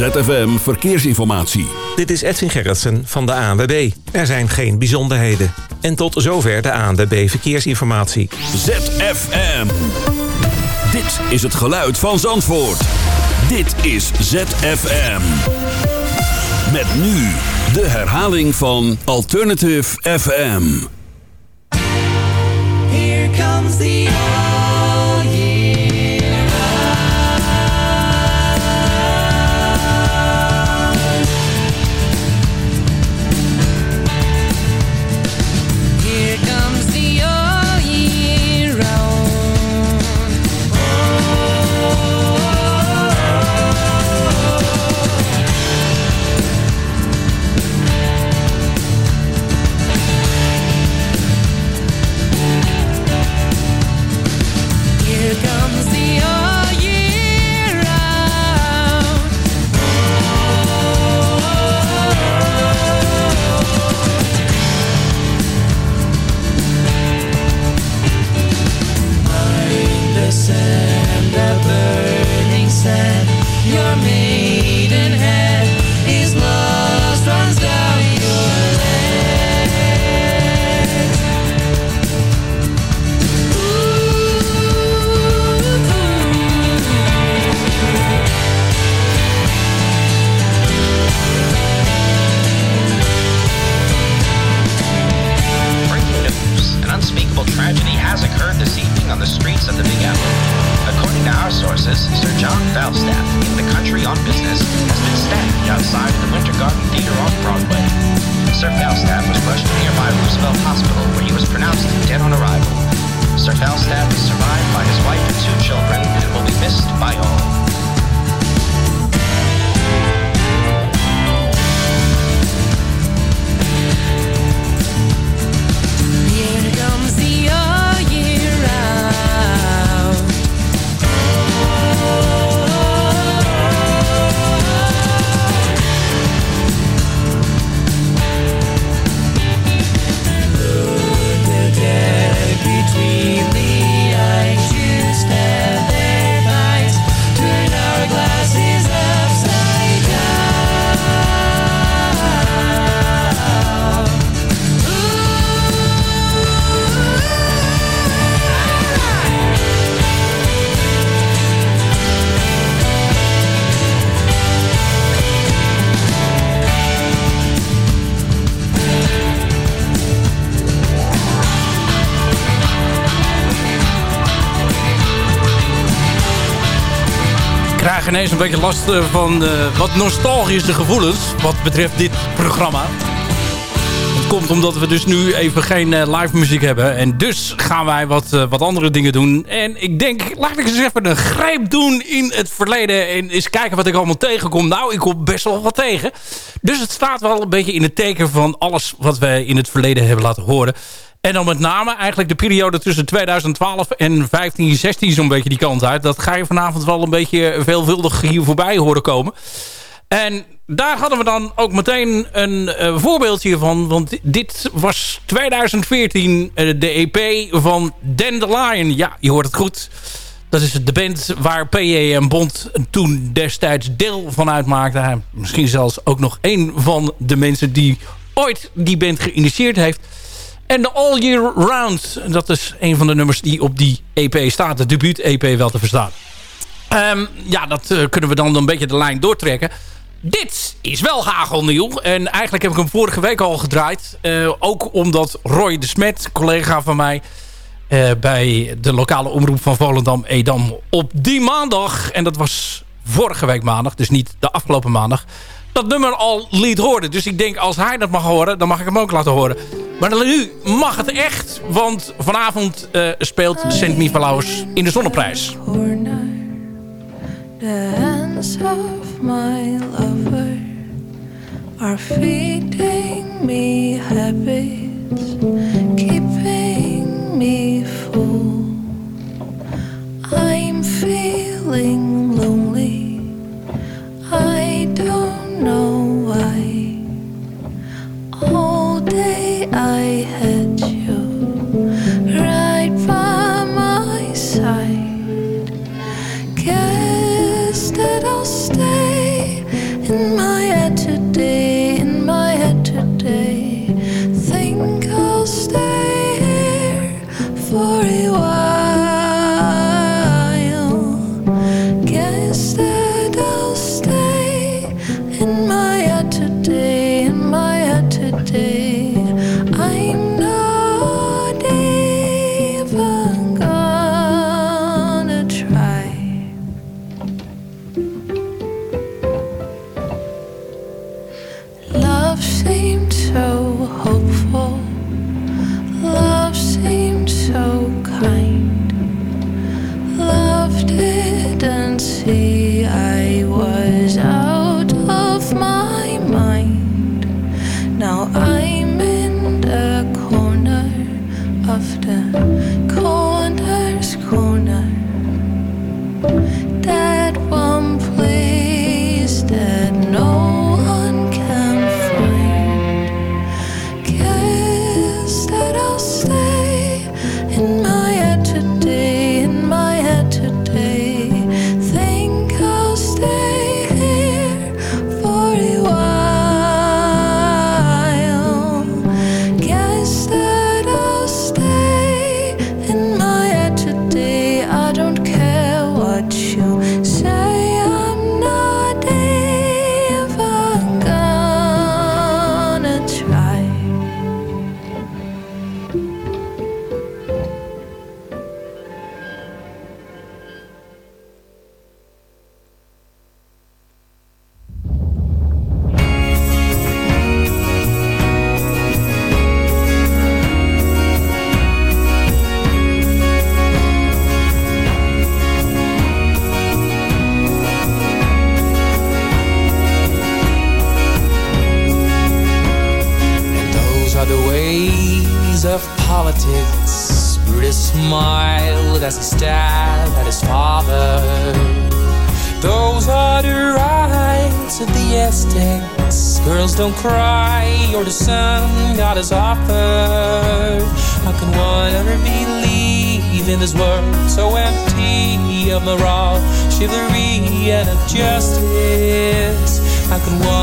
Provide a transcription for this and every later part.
ZFM Verkeersinformatie. Dit is Edwin Gerritsen van de ANWB. Er zijn geen bijzonderheden. En tot zover de ANWB Verkeersinformatie. ZFM. Dit is het geluid van Zandvoort. Dit is ZFM. Met nu de herhaling van Alternative FM. Here comes the ineens een beetje last eh, van eh, wat nostalgische gevoelens wat betreft dit programma. Het komt omdat we dus nu even geen eh, live muziek hebben. En dus gaan wij wat, wat andere dingen doen. En ik denk, laat ik eens even een grijp doen in het verleden. En eens kijken wat ik allemaal tegenkom. Nou, ik kom best wel wat tegen. Dus het staat wel een beetje in het teken van alles wat wij in het verleden hebben laten horen. En dan met name eigenlijk de periode tussen 2012 en 15, 16 zo'n beetje die kant uit. Dat ga je vanavond wel een beetje veelvuldig hier voorbij horen komen. En daar hadden we dan ook meteen een eh, voorbeeldje van. Want dit was 2014 eh, de EP van Dandelion. Ja, je hoort het goed. Dat is de band waar P.J. en Bond toen destijds deel van uitmaakte. Misschien zelfs ook nog een van de mensen die ooit die band geïnitieerd heeft. En de All Year Round. Dat is een van de nummers die op die EP staat. De debuut-EP wel te verstaan. Ehm, ja, dat eh, kunnen we dan een beetje de lijn doortrekken. Dit is wel hagelnieuw. En eigenlijk heb ik hem vorige week al gedraaid. Eh, ook omdat Roy de Smet, collega van mij... eh, bij de lokale omroep van Volendam, Edam... op die maandag, en dat was vorige week maandag... dus niet de afgelopen maandag... dat nummer al liet horen. Dus ik denk, als hij dat mag horen, dan mag ik hem ook laten horen. Maar nu mag het echt, want vanavond eh, speelt Sint Nicolaus in de Zonneprijs. The hands my lover me me full. I'm feeling lonely. I had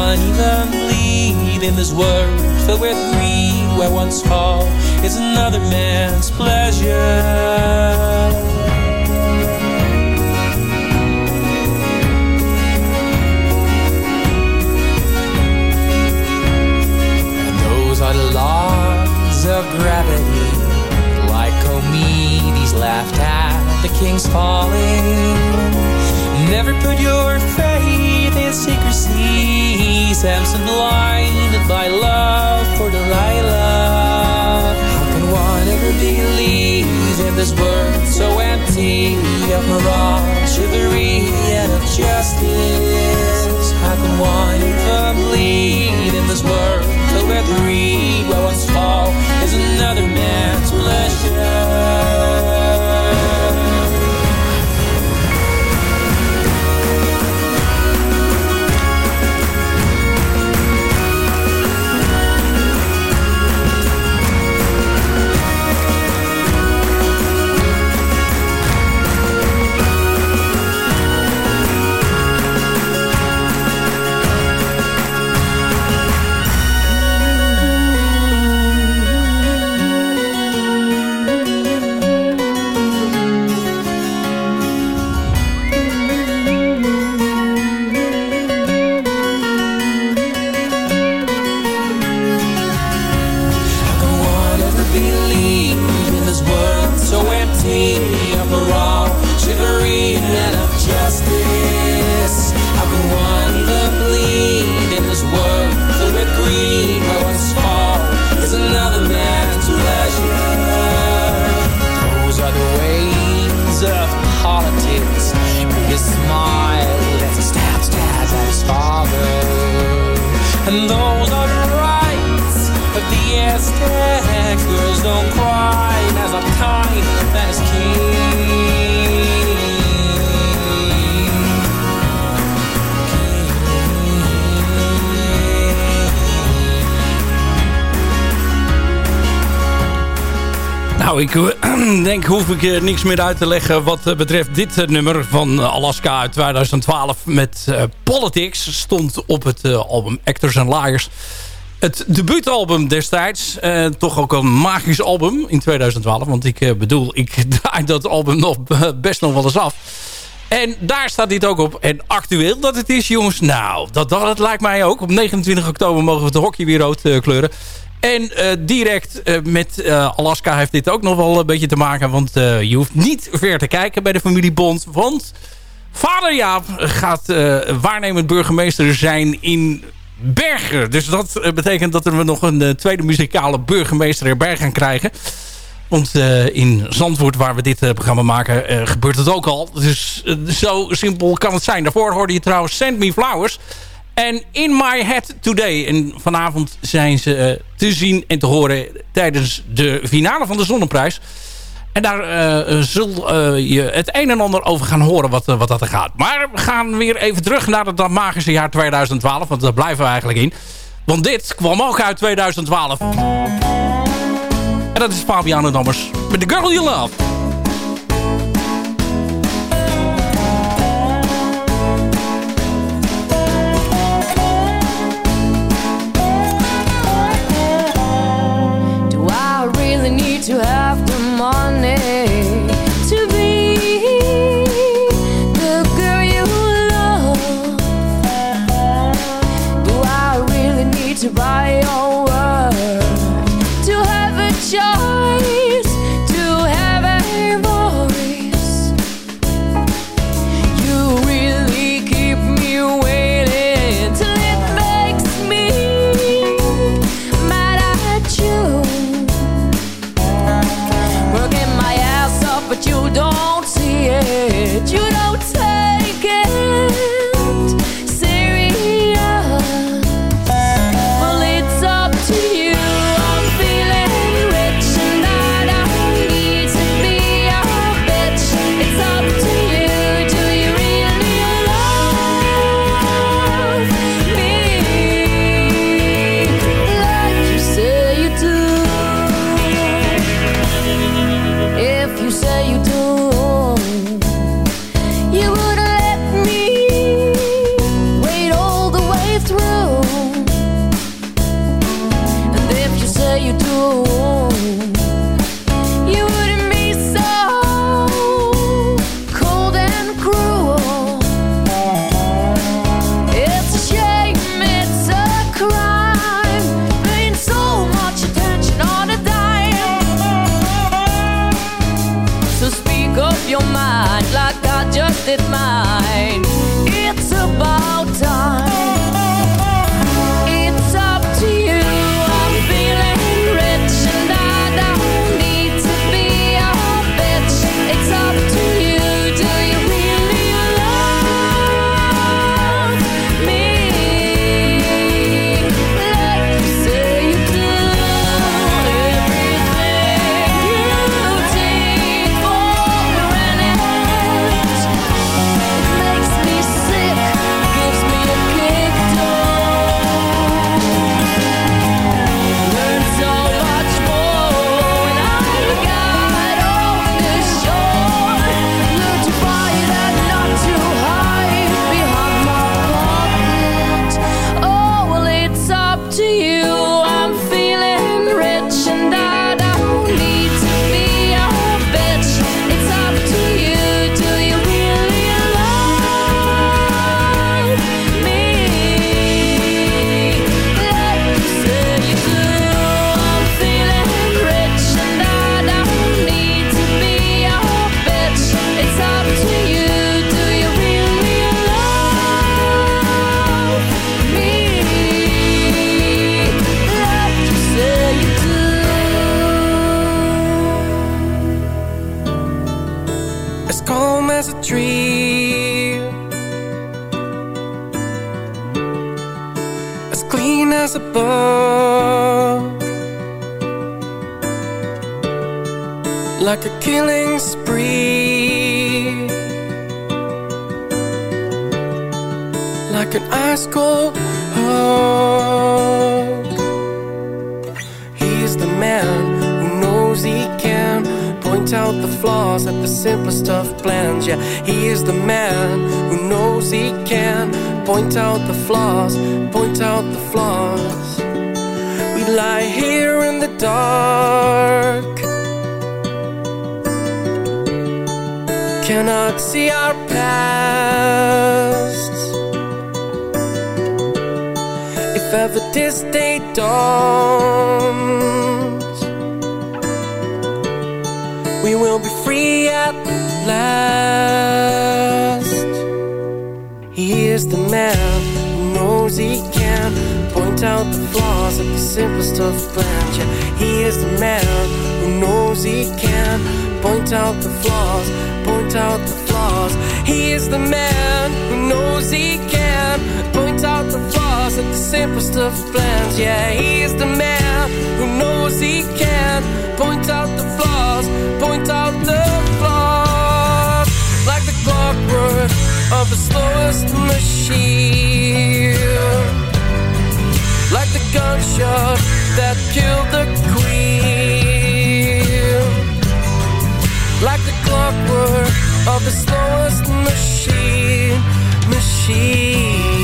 can one even believe in this world filled with greed, where one's fall is another man's pleasure? And those are the laws of gravity. Like Comedes laughed at the king's falling. Never put your faith in secrecy. Samson blinded by love for Delilah. How can one ever believe in this world so empty of morale, chivalry, and of justice? How can one even believe in this world with greed, where one's fall is another man's pleasure? And those are the rights of the Aztec girls don't cry as a kind that is king. Nou, ik denk hoef ik eh, niks meer uit te leggen wat eh, betreft dit eh, nummer van Alaska uit 2012 met Politics. Stond op het album Actors and Liars. Het debuutalbum destijds, toch ook een magisch album in 2012. Want ik bedoel, ik draai dat album nog best nog wel eens af. En daar staat dit ook op. En actueel dat het is, jongens. Nou, dat, dat lijkt mij ook. Op 29 oktober mogen we het hockey weer rood kleuren. En eh, direct eh, met eh, Alaska heeft dit ook nog wel een beetje te maken. Want je hoeft niet ver te kijken bij de familie Bond. Want vader Jaap gaat waarnemend burgemeester zijn in Berger. Dus dat betekent dat we nog een tweede muzikale burgemeester erbij gaan krijgen. Want in Zandvoort, waar we dit programma maken, gebeurt het ook al. Dus zo simpel kan het zijn. Daarvoor hoorde je trouwens Send Me Flowers... En In My Head Today. En vanavond zijn ze te zien en te horen tijdens de finale van de Zonneprijs. En daar uh, zul uh, je het een en ander over gaan horen wat, wat dat er gaat. Maar we gaan weer even terug naar het magische jaar 2012. Want daar blijven we eigenlijk in. Want dit kwam ook uit 2012. En dat is Fabiano Dammers met The Girl You Love. Flaws, point out the flaws. We lie here in the dark, cannot see our pasts. If ever this day dawns, we will be free at last. Here's the man he can point out the flaws of the simplest of plans. Yeah, he is the man who knows he can point out the flaws, point out the flaws. He is the man who knows he can point out the flaws of the simplest of plans. Yeah, he is the man who knows he can point out the flaws, point out the of the slowest machine. Like the gunshot that killed the queen. Like the clockwork of the slowest machine. Machine.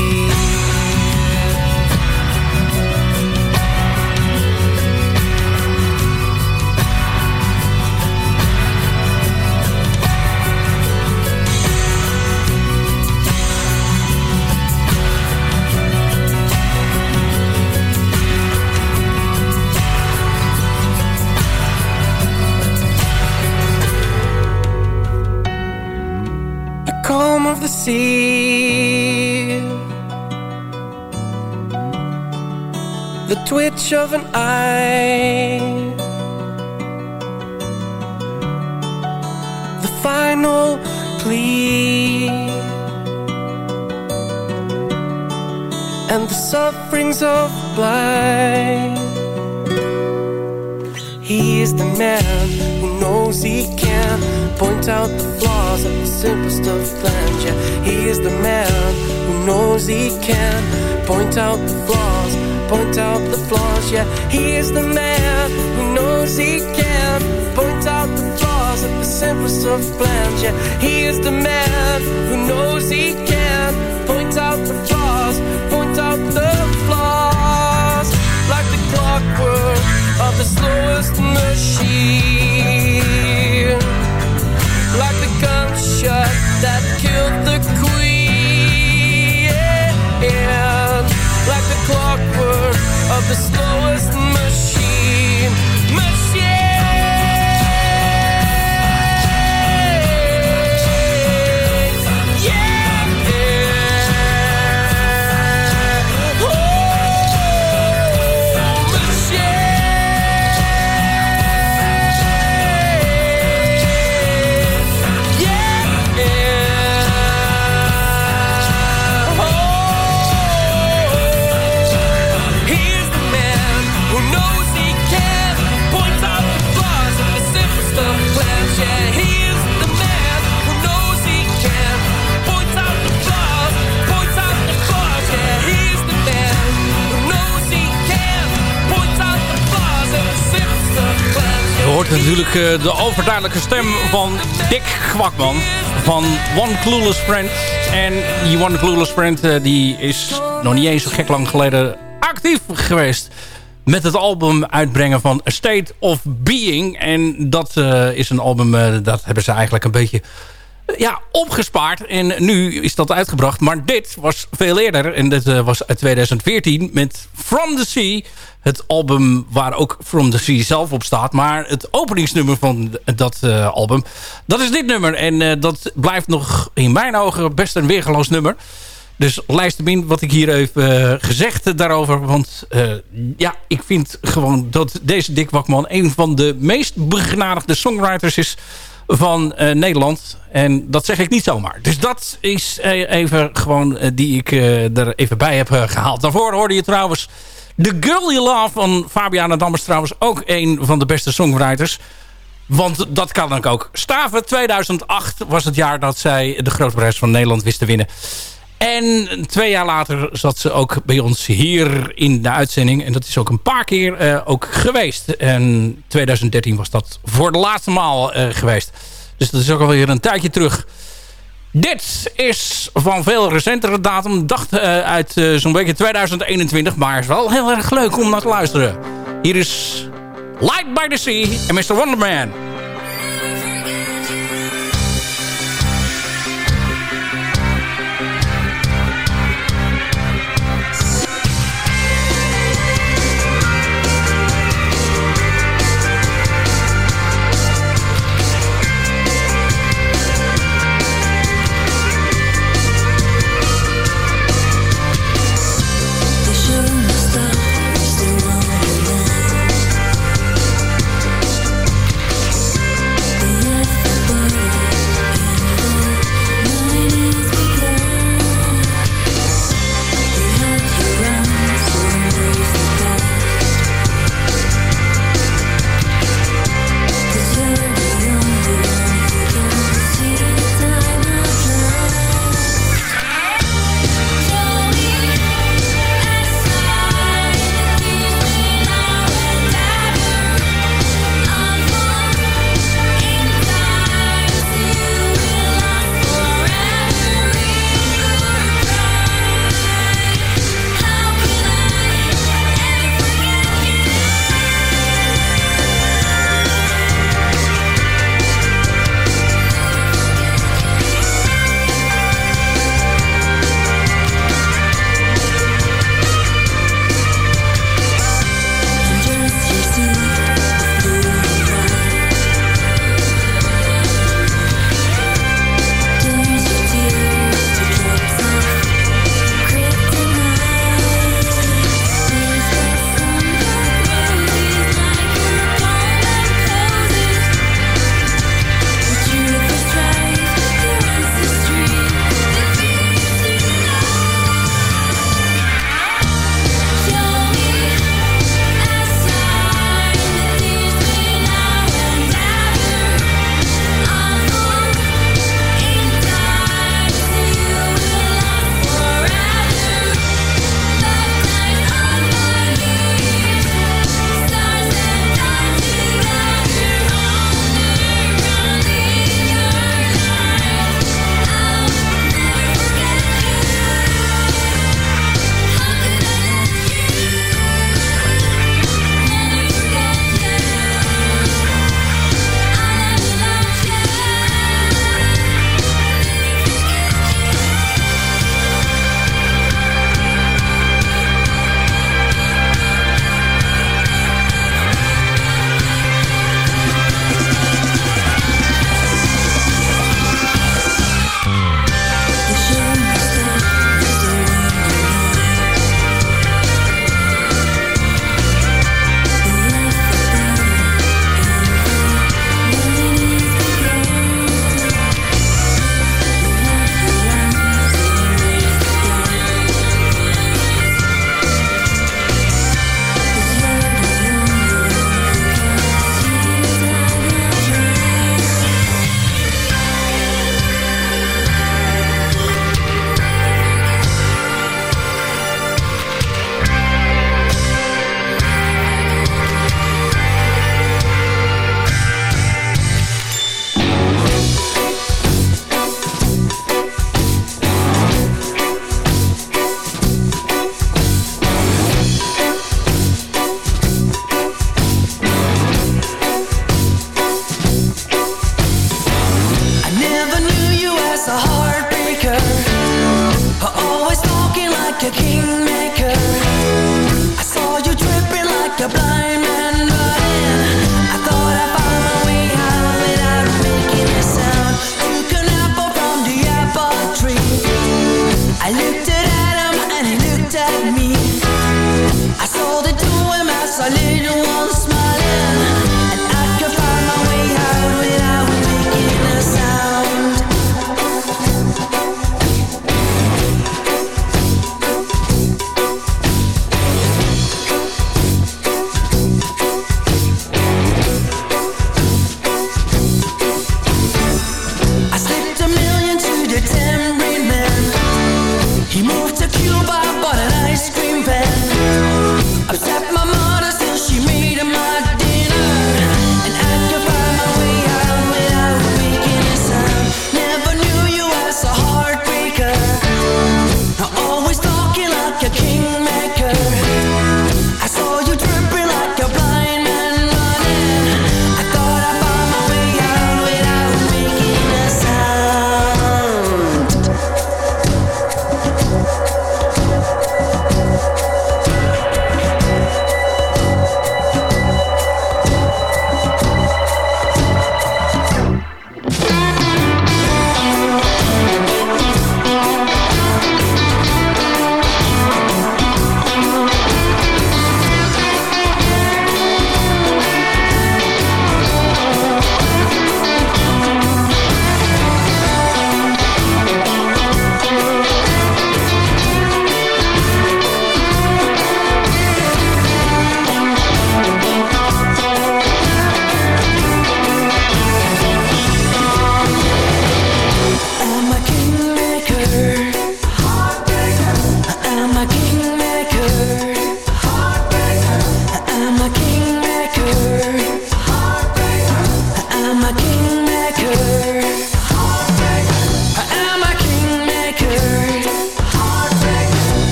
Calm of the sea, the twitch of an eye, the final plea, and the sufferings of blind. He is the man who knows he can point out the flaws of the simplest of plans. Yeah, he is the man who knows he can point out the flaws, point out the flaws. Yeah, he is the man who knows he can point out the flaws of the simplest of plans. Yeah, he is the man who knows he can point out the flaws, point out the flaws, like the clockwork of the slowest machine. Gunshot that killed the queen. Like the clockwork of the slowest machine. Natuurlijk de overduidelijke stem van Dick Kwakman van One Clueless Friend. En die One Clueless Friend eh, die is nog niet eens zo gek lang geleden actief geweest met het album uitbrengen van A State of Being. En dat eh, is een album, eh, dat hebben ze eigenlijk een beetje eh, ja, opgespaard. En nu is dat uitgebracht. Maar dit was veel eerder. En dit was uit 2014 met From the Sea. Het album waar ook From the Sea zelf op staat. Maar het openingsnummer van dat album, dat is dit nummer. En dat blijft nog in mijn ogen best een weergeloos nummer. Dus luister in wat ik hier even eh, gezegd daarover. Want eh, ja, ik vind gewoon dat deze Dick Wakman... een van de meest begenadigde songwriters is van eh, Nederland. En dat zeg ik niet zomaar. Dus dat is even gewoon die ik er even bij heb eh, gehaald. Daarvoor hoorde je trouwens... The Girl You Love van Fabiana Dammers trouwens ook een van de beste songwriters. Want dat kan ik ook. Staven 2008 was het jaar dat zij de Grote Prijs van Nederland wist te winnen. En twee jaar later zat ze ook bij ons hier in de uitzending. En dat is ook een paar keer eh, ook geweest. En 2013 was dat voor de laatste maal eh, geweest. Dus dat is ook alweer een tijdje terug. Dit is van veel recentere datum. Dacht eh, uit zo'n beetje 2021. Maar is wel heel erg leuk om naar te luisteren. Hier is Light by the Sea en Mr. Wonderman.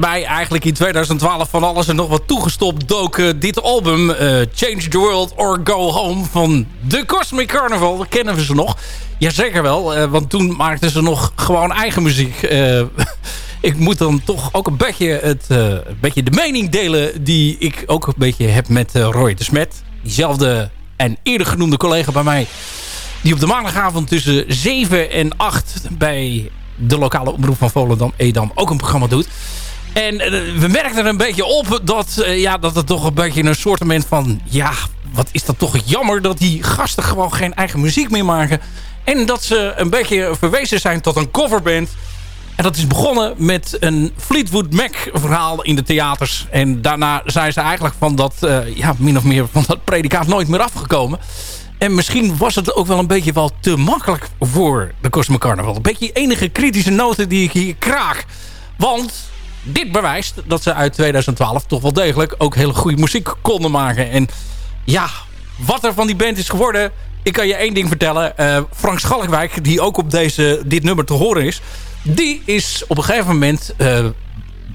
Bij eigenlijk in 2012 van alles en nog wat toegestopt dook eh, dit album eh, Change the World or Go Home van The Cosmic Carnival. Dat kennen we ze nog. Jazeker wel, eh, want toen maakten ze nog gewoon eigen muziek. Ik moet dan toch ook een beetje, het, beetje de mening delen die ik ook een beetje heb met Roy de Smet. Diezelfde en eerder genoemde collega bij mij die op de maandagavond tussen 7 en 8 bij de lokale omroep van Volendam, Edam, ook een programma doet. En eh, we merkten er een beetje op dat, eh, ja, dat het toch een beetje een soort van... Ja, wat is dat toch jammer dat die gasten gewoon geen eigen muziek meer maken. En dat ze een beetje verwezen zijn tot een coverband. En dat is begonnen met een Fleetwood Mac verhaal in de theaters. En daarna zijn ze eigenlijk van dat, eh, ja, min of meer van dat predicaat nooit meer afgekomen. En misschien was het ook wel een beetje wel te makkelijk voor de Cosmic Carnival. Een beetje enige kritische noten die ik hier kraak. Want dit bewijst dat ze uit 2012 toch wel degelijk ook hele goede muziek konden maken. En ja, wat er van die band is geworden... Ik kan je één ding vertellen. Eh, Frank Schalkwijk, die ook op deze, dit nummer te horen is... die is op een gegeven moment... eh,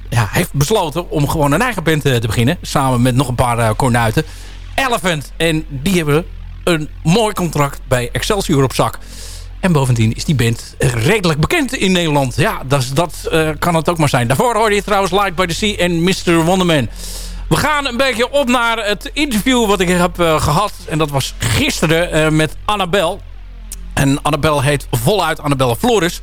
ja, heeft besloten om gewoon een eigen band eh, te beginnen. Samen met nog een paar kornuiten. Elephant. En die hebben een mooi contract bij Excelsior op zak. En bovendien is die band redelijk bekend in Nederland. Ja, dat, dat eh, kan het ook maar zijn. Daarvoor hoorde je trouwens Light by the Sea en Mr. Wonderman. We gaan een beetje op naar het interview wat ik heb eh, gehad. En dat was gisteren eh, met Annabel. En Annabel heet voluit Annabelle Flores.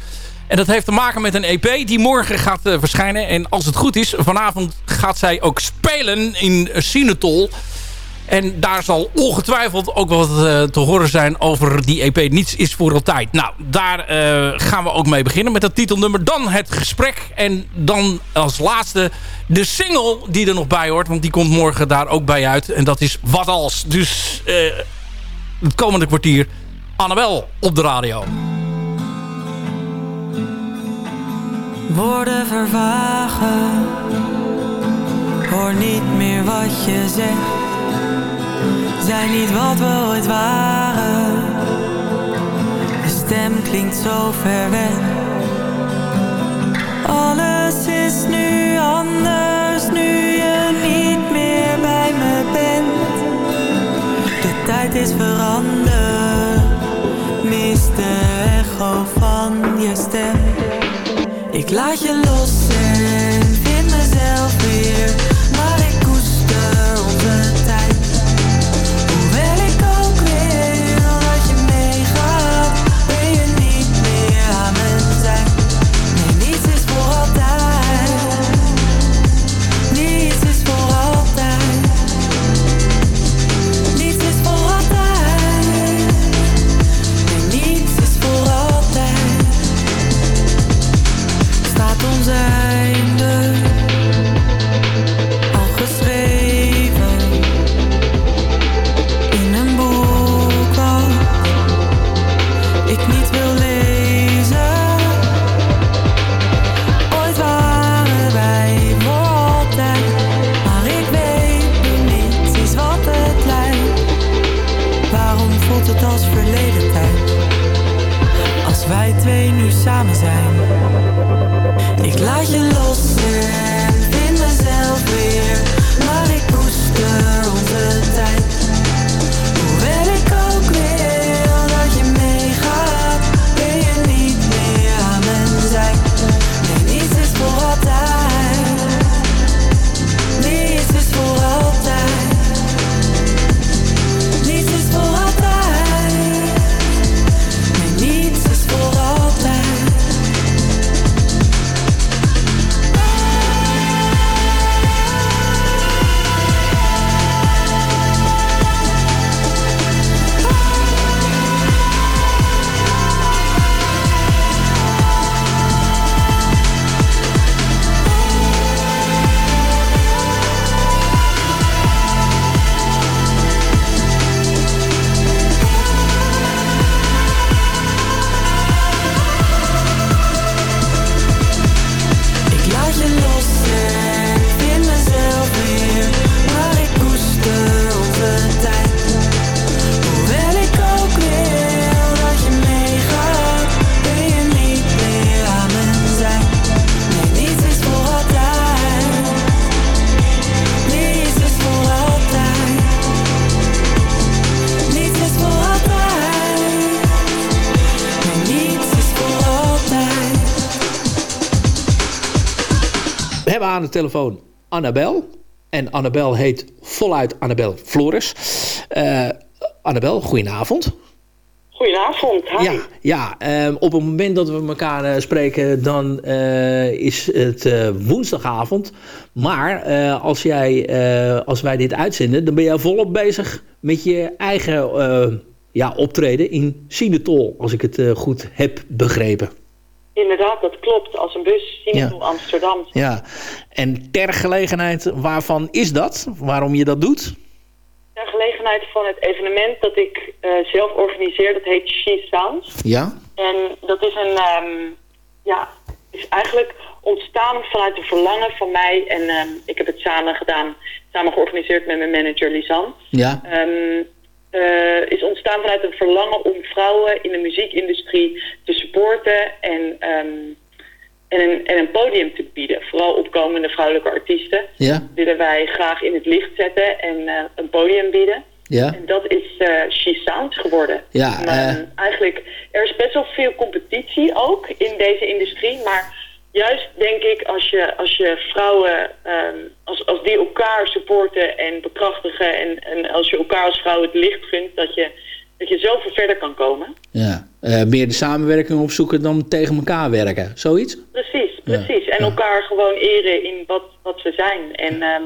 En dat heeft te maken met een EP die morgen gaat verschijnen. En als het goed is, vanavond gaat zij ook spelen in Sinetol. En daar zal ongetwijfeld ook wat eh, te horen zijn over die EP Niets is voor altijd. Nou, daar eh, gaan we ook mee beginnen met dat titelnummer. Dan het gesprek en dan als laatste de single die er nog bij hoort. Want die komt morgen daar ook bij uit. En dat is Wat Als. Dus eh, het komende kwartier Annabel op de radio. Woorden vervagen, hoor niet meer wat je zegt. Zijn niet wat we ooit waren. De stem klinkt zo ver weg. Alles is nu anders, nu je niet meer bij me bent. De tijd is veranderd, mis de echo van je stem. Ik laat je los net als verleden tijd. Als wij twee nu samen zijn. Ik laat je los en vind mezelf weer. Aan de telefoon Annabel. En Annabel heet voluit Annabel Flores. Eh Annabel, goedenavond. Goedenavond, hi. Ja, ja ehm, op het moment dat we elkaar eh, spreken, dan eh, is het woensdagavond. Maar als, jij, als wij dit uitzenden, dan ben jij volop bezig met je eigen ja, optreden in Sinetol. Als ik het goed heb begrepen. Inderdaad, dat klopt. Als een bus, Sinatol Amsterdam. Ja, en ter gelegenheid waarvan is dat? Waarom je dat doet? Ter gelegenheid van het evenement dat ik eh, zelf organiseer, dat heet She Sounds. Ja? En dat is een, ehm, ja, is eigenlijk ontstaan vanuit een verlangen van mij. En ehm, ik heb het samen gedaan, samen georganiseerd met mijn manager Lisanne. Ja? Ehm, eh, is ontstaan vanuit een verlangen om vrouwen in de muziekindustrie te supporten en, ehm, en, een, en een podium te bieden. Vooral opkomende vrouwelijke artiesten Ja? willen wij graag in het licht zetten en eh, een podium bieden. Ja? En dat is eh She Sounds geworden. Ja, eh. ehm, eigenlijk, er is best wel veel competitie ook in deze industrie, maar juist denk ik als je, als je vrouwen, ehm, als, als die elkaar supporten en bekrachtigen en, en als je elkaar als vrouw het licht gunt, dat je, dat je zoveel verder kan komen. Ja, eh, meer de samenwerking opzoeken dan tegen elkaar werken. Zoiets? Precies, precies. En elkaar gewoon eren in wat, wat we zijn. En, ehm,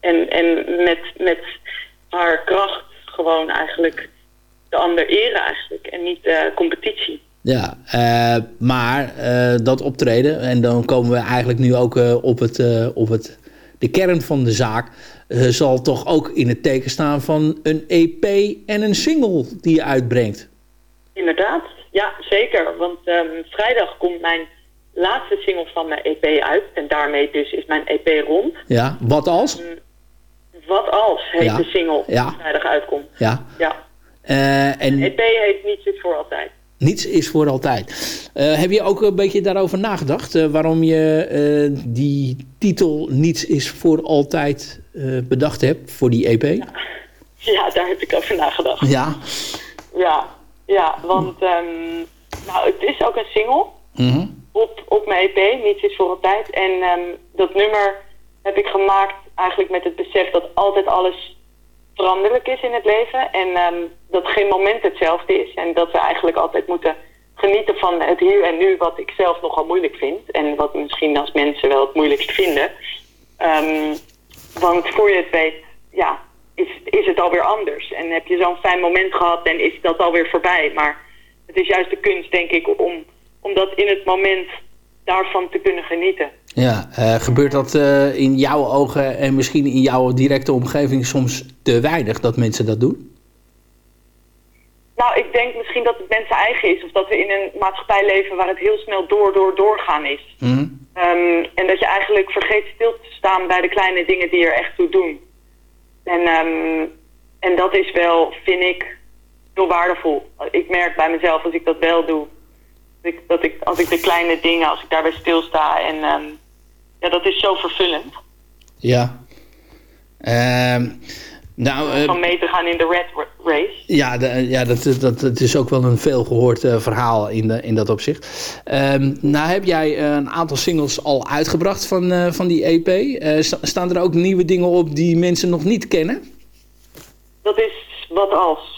en, en met, met haar kracht gewoon eigenlijk de ander eren eigenlijk. En niet eh, competitie. Ja, eh, maar eh, dat optreden, en dan komen we eigenlijk nu ook eh, op, het, op het, de kern van de zaak, zal toch ook in het teken staan van een EP en een single die je uitbrengt. Inderdaad, ja zeker. Want ehm, vrijdag komt mijn laatste single van mijn EP uit. En daarmee dus is mijn EP rond. Ja, wat als? Wat als heet Ja. de single Ja. die vrijdag uitkomt. Ja. Ja. En EP heet Niets is voor altijd. Niets is voor altijd. Eh, heb je ook een beetje daarover nagedacht? eh, waarom je eh, die titel Niets is voor altijd bedacht hebt voor die EP? Ja, daar heb ik over nagedacht. Ja. Ja, ja want ehm, nou, het is ook een single Mhm. op, op mijn EP, Niets is voor altijd. En ehm, dat nummer heb ik gemaakt eigenlijk met het besef dat altijd alles veranderlijk is in het leven. En ehm, dat geen moment hetzelfde is. En dat we eigenlijk altijd moeten genieten van het hier en nu, wat ik zelf nogal moeilijk vind. En wat misschien als mensen wel het moeilijkst vinden. Ehm, want voor je het weet, ja, is, is het alweer anders. En heb je zo'n fijn moment gehad en is dat alweer voorbij. Maar het is juist de kunst, denk ik, om, om dat in het moment daarvan te kunnen genieten. Ja, eh, gebeurt dat eh, in jouw ogen en misschien in jouw directe omgeving soms te weinig dat mensen dat doen? Nou, ik denk misschien dat het mensen eigen is. Of dat we in een maatschappij leven waar het heel snel door, door, doorgaan is. Mhm. Ehm, en dat je eigenlijk vergeet stil te staan bij de kleine dingen die er echt toe doen. En, ehm, en dat is wel, vind ik, heel waardevol. Ik merk bij mezelf als ik dat wel doe, ik, dat ik als ik de kleine dingen, als ik daarbij stilsta en ehm, ja, dat is zo vervullend. Ja. Ehm, nou, eh, Om mee te gaan in de red ra- race. Ja, de- ja dat, dat, dat is ook wel een veelgehoord eh, verhaal in, de, in dat opzicht. Ehm, nou heb jij eh, een aantal singles al uitgebracht van, eh, van die EP. Eh, sta- staan er ook nieuwe dingen op die mensen nog niet kennen? Dat is wat als.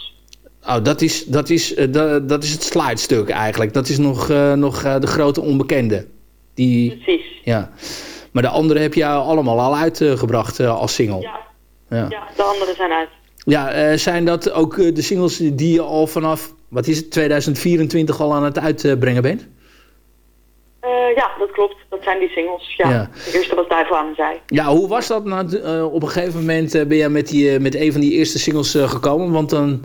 Oh, dat is, dat is, eh, da- dat is het slidestuk eigenlijk. Dat is nog, eh, nog eh, de grote onbekende. Die, Precies. ja. Maar de andere heb je allemaal al uitgebracht als single. Ja, Ja. ja de anderen zijn uit. Ja, zijn dat ook de singles die je al vanaf, wat is het, 2024 al aan het uitbrengen bent? Ja, dat klopt. Dat zijn die singles. Ja. Ja. Het eerste wat Duivel aan zei. Ja, hoe was dat nou? op een gegeven moment ben je met, die, met een van die eerste singles gekomen. Want dan,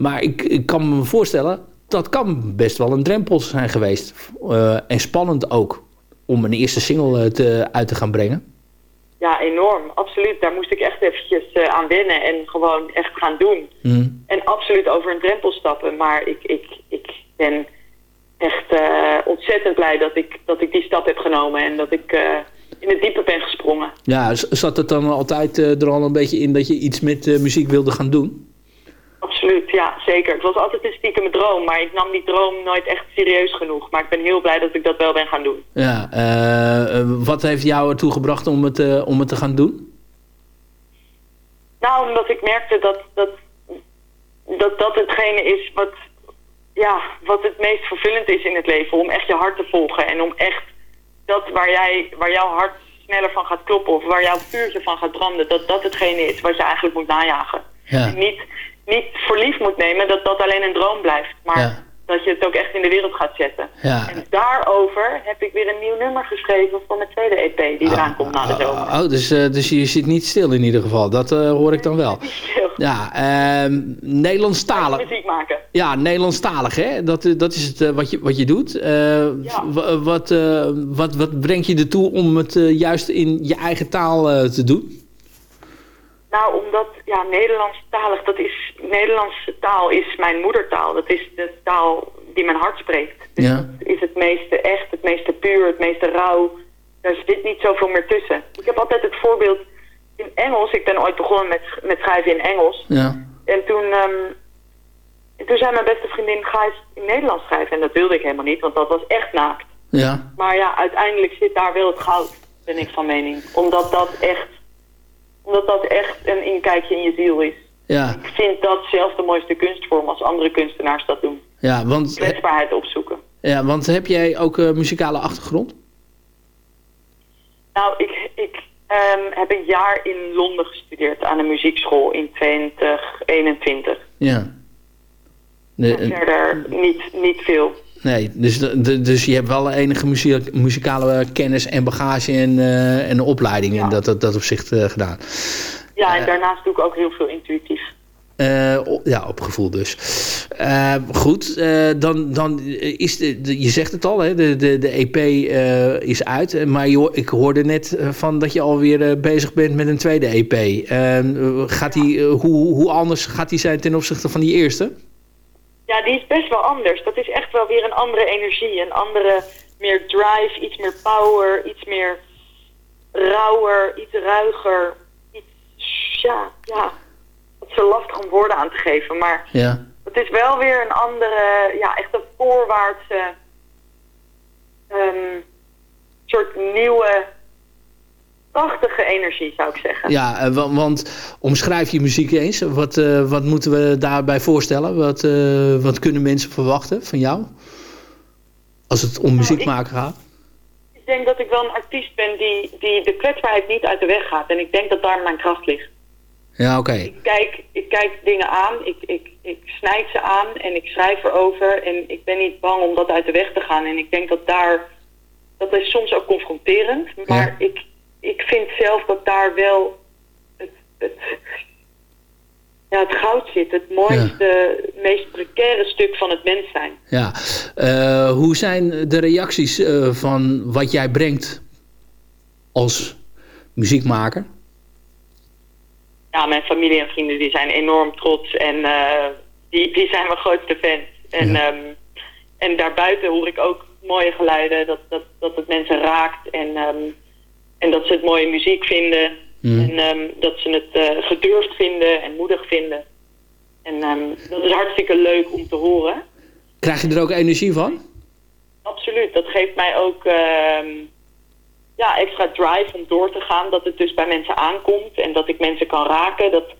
maar ik, ik kan me voorstellen, dat kan best wel een drempel zijn geweest. Eh, en spannend ook, om een eerste single eh, te, uit te gaan brengen. Ja, enorm. Absoluut. Daar moest ik echt eventjes eh, aan wennen en gewoon echt gaan doen. Hm. En absoluut over een drempel stappen. Maar ik, ik, ik ben echt ontzettend blij dat ik, dat ik die stap heb genomen. En dat ik in het diepe ben gesprongen. Ja, zat het dan altijd er al een beetje in dat je iets met muziek wilde gaan doen? Absoluut, ja, zeker. Het was altijd een stiekeme droom. Maar ik nam die droom nooit echt serieus genoeg. Maar ik ben heel blij dat ik dat wel ben gaan doen. Ja, eh, eh, wat heeft jou ertoe gebracht om het, eh, om het te gaan doen? Nou, omdat ik merkte dat dat, dat, dat hetgene is wat, ja, wat het meest vervullend is in het leven. Om echt je hart te volgen en om echt dat waar, jij, waar jouw hart sneller van gaat kloppen of waar jouw vuurtje van gaat branden, dat dat hetgene is wat je eigenlijk moet najagen. Ja. Niet, niet voor lief moet nemen dat dat alleen een droom blijft, maar Ja. dat je het ook echt in de wereld gaat zetten. Ja. En daarover heb ik weer een nieuw nummer geschreven voor mijn tweede EP die eraan komt na de zomer. Oh, dus, eh, dus je zit niet stil in ieder geval. Dat eh, hoor ik dan wel. Ja, ehm Nederlandstalig. Muziek maken. Ja, Nederlandstalig, hè? Dat, eh, dat is het wat, je, wat je doet. Wat, wat, wat brengt je ertoe om het juist in je eigen taal te doen? Nou, omdat ja, Nederlandstalig, dat is, Nederlandse taal is mijn moedertaal. Dat is de taal die mijn hart spreekt. Dus Ja. dat is het meeste echt, het meeste puur, het meeste rauw. Daar zit niet zoveel meer tussen. Ik heb altijd het voorbeeld in Engels. Ik ben ooit begonnen met, met schrijven in Engels. Ja. En toen, ehm, en toen zei mijn beste vriendin, ga eens in Nederlands schrijven. En dat wilde ik helemaal niet, want dat was echt naakt. Ja. Maar ja, uiteindelijk zit daar wel het goud, ben ik van mening. Omdat dat echt, omdat dat echt een inkijkje in je ziel is. Ja. Ik vind dat zelf de mooiste kunstvorm als andere kunstenaars dat doen. Ja, want, Kwetsbaarheid opzoeken. ja, want heb jij ook eh, muzikale achtergrond? Nou, ik, ik ehm, heb een jaar in Londen gestudeerd aan een muziekschool in 2021. Ja. De- En verder niet, niet veel. Nee, dus, de- dus je hebt wel enige muziek, muzikale kennis en bagage en, eh, en een opleiding in dat, dat, dat opzicht eh, gedaan. Ja, en daarnaast doe ik ook heel veel intuïtief. Eh, ja, op gevoel dus. Eh, goed, eh, dan, dan is de, de- je zegt het al, hè, de, de, de EP eh, is uit. eh, Maar je, ik hoorde net eh, van dat je alweer eh, bezig bent met een tweede EP. Eh, gaat die, eh, hoe, hoe anders gaat die zijn ten opzichte van die eerste? Ja, die is best wel anders. Dat is echt wel weer een andere energie. Een andere, meer drive, iets meer power, iets meer rauwer, iets ruiger. Iets, ja, ja. Het is zo lastig om woorden aan te geven, maar Ja. het is wel weer een andere, ja, echt een voorwaartse, ehm, soort nieuwe, prachtige energie, zou ik zeggen. Ja, eh, wa- want omschrijf je muziek eens. Wat, eh, wat moeten we daarbij voorstellen? Wat, eh, wat kunnen mensen verwachten van jou? Als het om muziek ik- maken gaat? Ik denk dat ik wel een artiest ben die, die de kwetsbaarheid niet uit de weg gaat. En ik denk dat daar mijn kracht ligt. Ja, oké. Ik kijk, ik kijk dingen aan, ik, ik, ik snijd ze aan en ik schrijf erover. En ik ben niet bang om dat uit de weg te gaan. En ik denk dat daar, dat is soms ook confronterend. Maar ik, ik vind zelf dat daar wel het, het, ja, het goud zit. Het mooiste, meest precaire stuk van het mens zijn. Ja. Eh, hoe zijn de reacties eh, van wat jij brengt als muziekmaker? ja, mijn familie en vrienden die zijn enorm trots. En eh, die, die zijn mijn grootste fans. En, Ja. ehm, en daarbuiten hoor ik ook mooie geluiden, dat, dat, dat het mensen raakt en, ehm, en dat ze het mooie muziek vinden. Mhm. En ehm, dat ze het eh, gedurfd vinden en moedig vinden. En ehm, dat is hartstikke leuk om te horen. Krijg je er ook energie van? Absoluut, dat geeft mij ook ehm, ja, extra drive om door te gaan. Dat het dus bij mensen aankomt en dat ik mensen kan raken. Dat,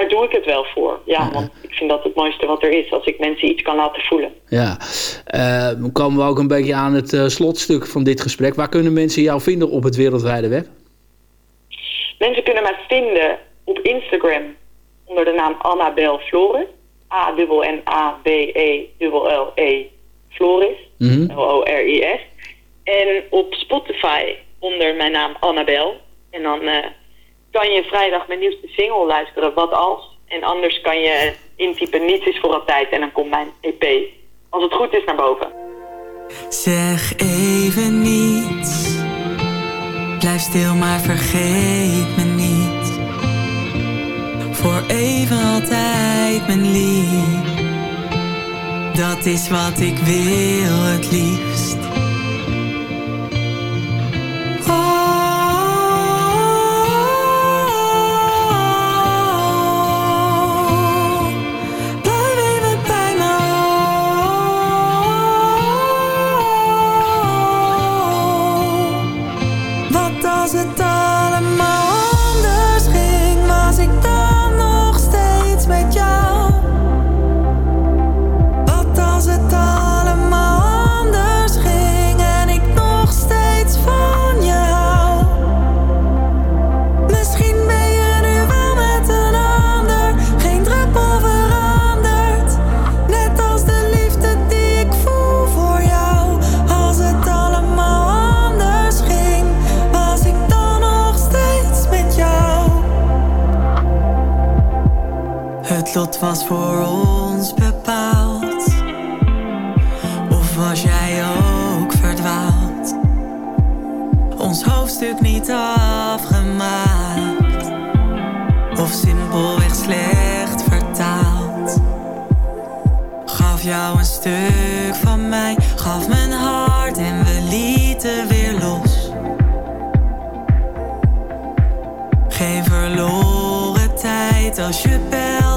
daar doe ik het wel voor. Ja, want ik vind dat het mooiste wat er is. Als ik mensen iets kan laten voelen. Ja. Eh, dan komen we ook een beetje aan het eh, slotstuk van dit gesprek. Waar kunnen mensen jou vinden op het wereldwijde web? Mensen kunnen mij vinden op Instagram onder de naam Annabel Flores. A-N-N-A-B-E-L-L-E Flores. Mhm. L-O-R-I-S. En op Spotify onder mijn naam Annabel. En dan eh, kan je vrijdag mijn nieuwste single luisteren, Wat Als. En anders kan je intypen Niets is voor altijd en dan komt mijn EP, als het goed is, naar boven. Zeg even niets. Blijf stil, maar vergeet me niet. Voor even altijd, mijn lief. Dat is wat ik wil het liefst. Was voor ons bepaald. Of was jij ook verdwaald? Ons hoofdstuk niet afgemaakt. Of simpelweg slecht vertaald. Gaf jou een stuk van mij, gaf mijn hart en we lieten weer los. Geen verloren tijd, als je belt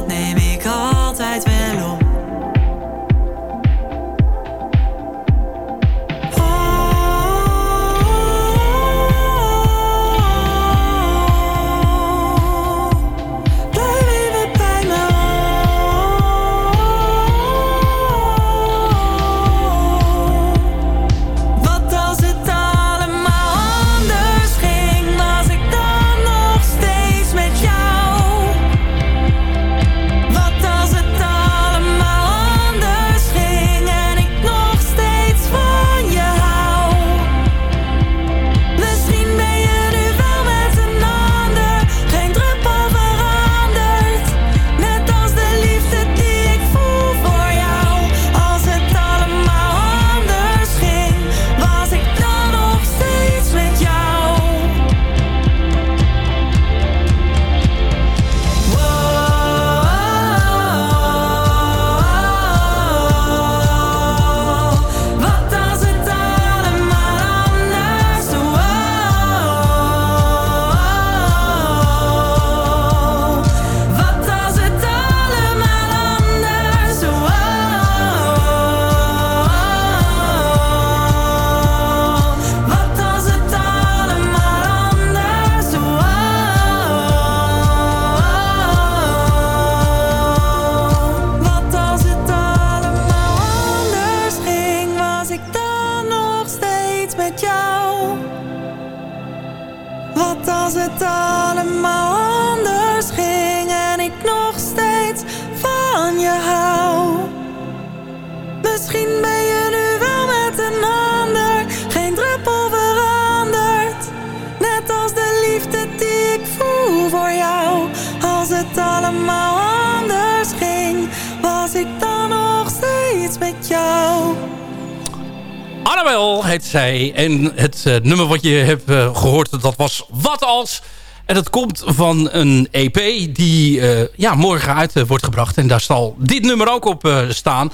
En het eh, nummer wat je hebt eh, gehoord, dat was Wat Als. En dat komt van een EP die eh, ja, morgen uit wordt gebracht. En daar zal dit nummer ook op staan.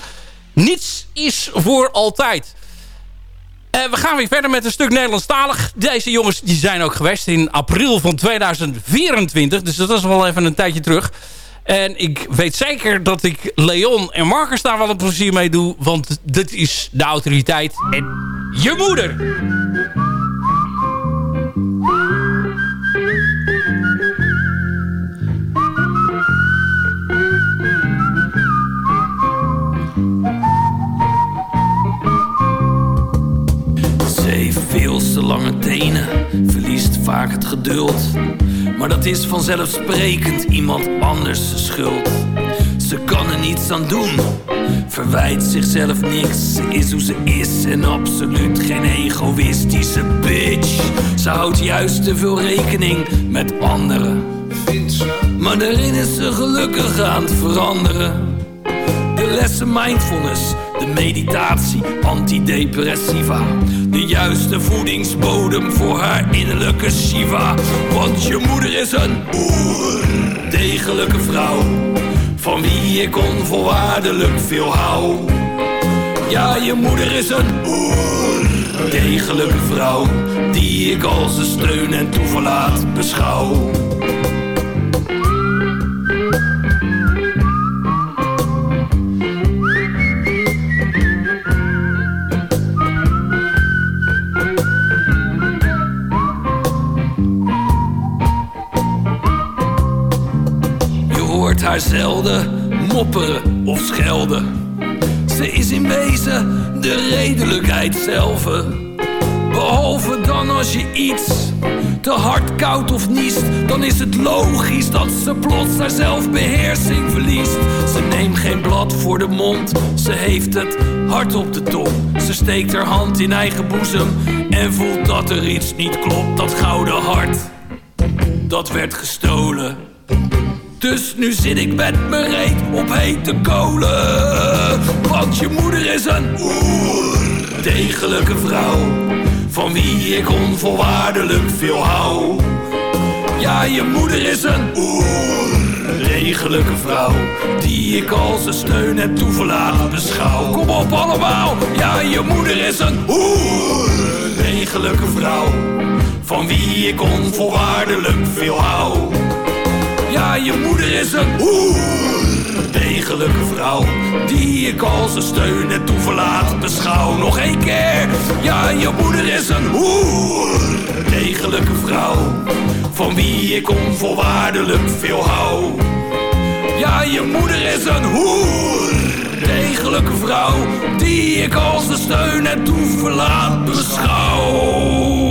Niets is voor altijd. We gaan weer verder met een stuk Nederlandstalig. Deze jongens die zijn ook geweest in april van 2024. Dus dat is wel even een tijdje terug. En ik weet zeker dat ik Leon en Marcus daar wel een plezier mee doe. Want dit is de autoriteit en je moeder. Te lange tenen, verliest vaak het geduld. Maar dat is vanzelfsprekend iemand anders schuld. Ze kan er niets aan doen, verwijt zichzelf niks. Ze is hoe ze is en absoluut geen egoïstische bitch. Ze houdt juist te veel rekening met anderen. Maar daarin is ze gelukkig aan het veranderen. De lessen mindfulness, de meditatie, antidepressiva. De juiste voedingsbodem voor haar innerlijke Shiva. Want je moeder is een oer, degelijke vrouw. Van wie ik onvoorwaardelijk veel hou. Ja, je moeder is een oer, degelijke vrouw. Die ik als een steun en toeverlaat beschouw. Haar zelden mopperen of schelden. Ze is in wezen de redelijkheid zelf. Behalve dan als je iets te hard koud of niest, dan is het logisch dat ze plots haar zelfbeheersing verliest. Ze neemt geen blad voor de mond, ze heeft het hart op de tong. Ze steekt haar hand in eigen boezem en voelt dat er iets niet klopt. Dat gouden hart, dat werd gestolen. Dus nu zit ik met mijn reet op hete kolen. Want je moeder is een oer, degelijke vrouw. Van wie ik onvoorwaardelijk veel hou. Ja, je moeder is een oer, degelijke vrouw. Die ik als een steun en toeverlaat beschouw. Kom op allemaal, ja, je moeder is een oer, degelijke vrouw. Van wie ik onvoorwaardelijk veel hou. Ja, je moeder is een oer, degelijke vrouw. Die ik als een steun en toeverlaat beschouw. Nog één keer. Ja, je moeder is een oer, degelijke vrouw. Van wie ik onvoorwaardelijk veel hou. Ja, je moeder is een hoer, degelijke vrouw. Die ik als een steun en toeverlaat beschouw.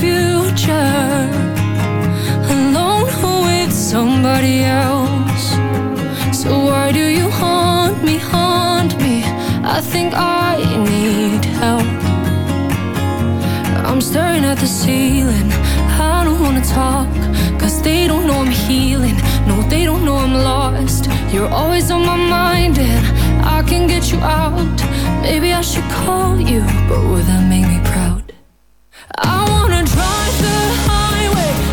Future alone with somebody else. So why do you haunt me, haunt me? I think I need help. I'm staring at the ceiling. I don't wanna talk, cause they don't know I'm healing. No, they don't know I'm lost. You're always on my mind, and I can get you out. Maybe I should call you, but would that make me? I wanna drive the highway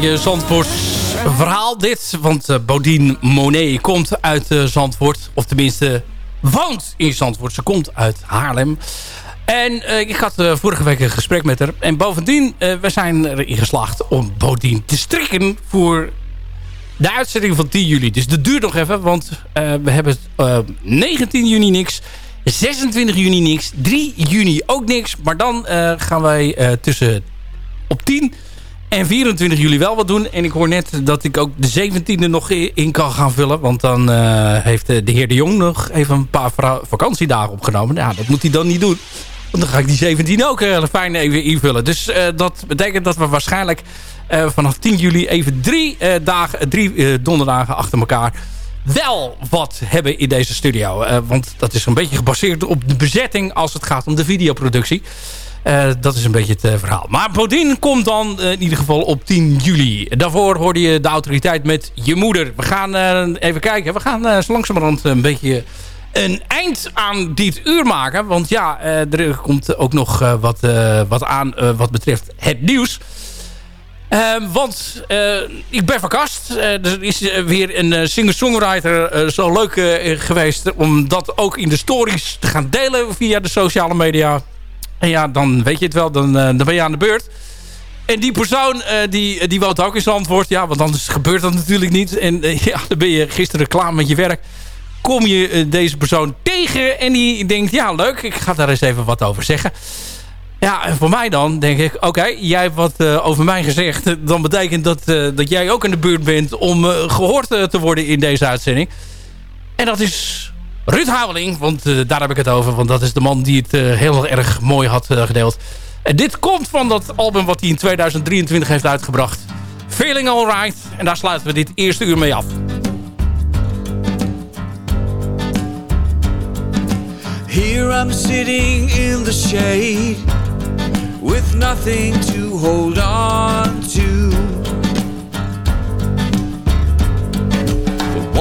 Beetje Zandvoorts verhaal dit. Want uh, Bodine Monet komt uit uh, Zandvoort. Of tenminste woont in Zandvoort. Ze komt uit Haarlem. En ik had vorige week een gesprek met haar. En bovendien, we zijn erin geslaagd om Bodine te strikken voor de uitzending van 10 juli. Dus dat duurt nog even. Want we hebben 19 juni niks. 26 juni niks. 3 juni ook niks. Maar dan gaan wij tussen op 10 en 24 juli wel wat doen. En ik hoor net dat ik ook de 17e nog in kan gaan vullen. Want dan uh, heeft de heer De Jong nog even een paar vakantiedagen opgenomen. Ja, dat moet hij dan niet doen. Want dan ga ik die 17 ook fijn even invullen. Dus uh, dat betekent dat we waarschijnlijk uh, vanaf 10 juli even drie, dagen, drie donderdagen achter elkaar wel wat hebben in deze studio. want dat is een beetje gebaseerd op de bezetting als het gaat om de videoproductie. Uh, dat is een beetje het uh, verhaal. Maar Bodine komt dan uh, in ieder geval op 10 juli. Daarvoor hoorde je de autoriteit met je moeder. We gaan even kijken. We gaan zo langzamerhand een beetje een eind aan dit uur maken. Want ja, er komt ook nog wat, wat aan wat betreft het nieuws. want ik ben verkast. er is weer een singer-songwriter zo leuk geweest... om dat ook in de stories te gaan delen via de sociale media... En ja, dan weet je het wel, dan, uh, dan ben je aan de beurt. En die persoon, uh, die, die woont ook in Zandvoort. Ja, want anders gebeurt dat natuurlijk niet. En uh, ja, dan ben je gisteren klaar met je werk. Kom je deze persoon tegen en die denkt... Ja, leuk, ik ga daar eens even wat over zeggen. Ja, en voor mij dan denk ik... Oké, jij hebt wat over mij gezegd. Dan betekent dat, dat jij ook in de buurt bent... om gehoord te worden in deze uitzending. En dat is Ruud Haveling, want uh, daar heb ik het over. Want dat is de man die het uh, heel erg mooi had uh, gedeeld. En dit komt van dat album wat hij in 2023 heeft uitgebracht. Feeling Alright. En daar sluiten we dit eerste uur mee af. Here I'm sitting in the shade With nothing to hold on to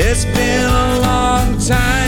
It's been a long time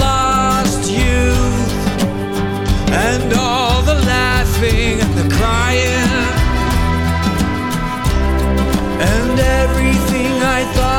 and all the laughing and the crying. And everything I thought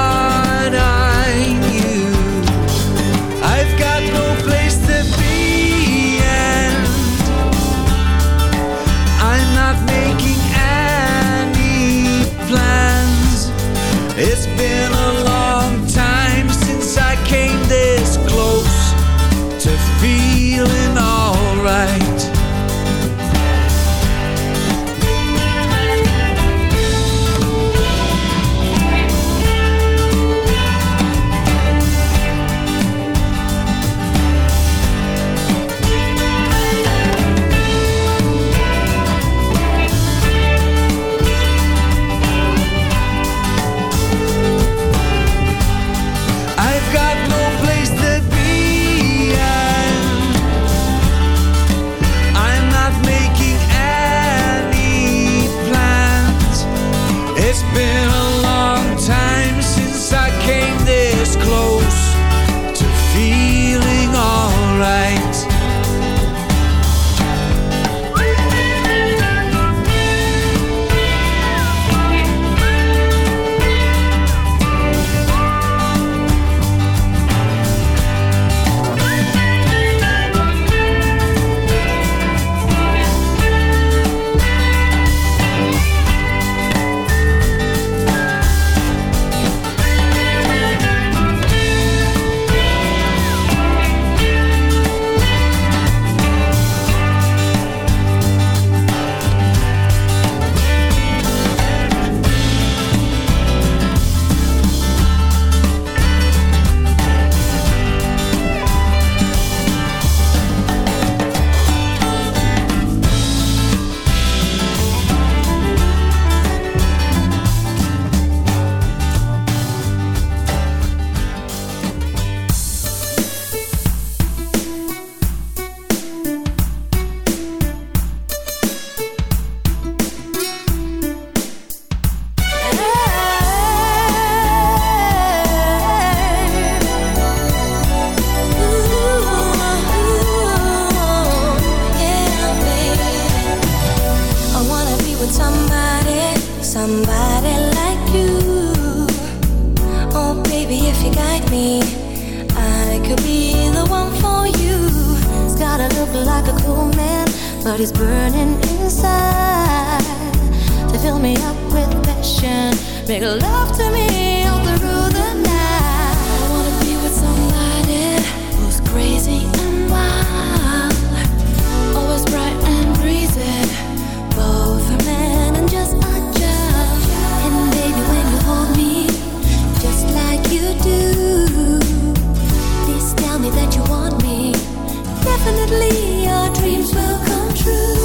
Definitely our dreams will come true.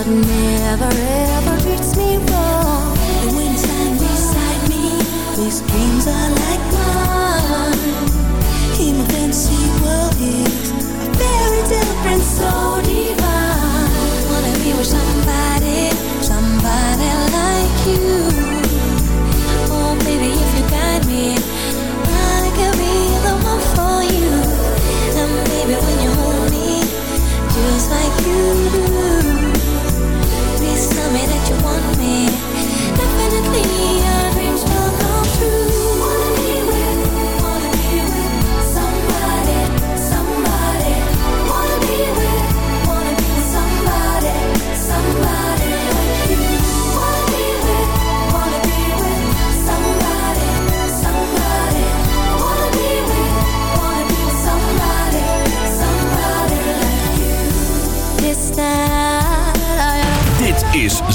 but never ever treats me wrong. And when it's lying beside me, these dreams are like mine. In my fantasy world is a very different, so divine. Wanna be with somebody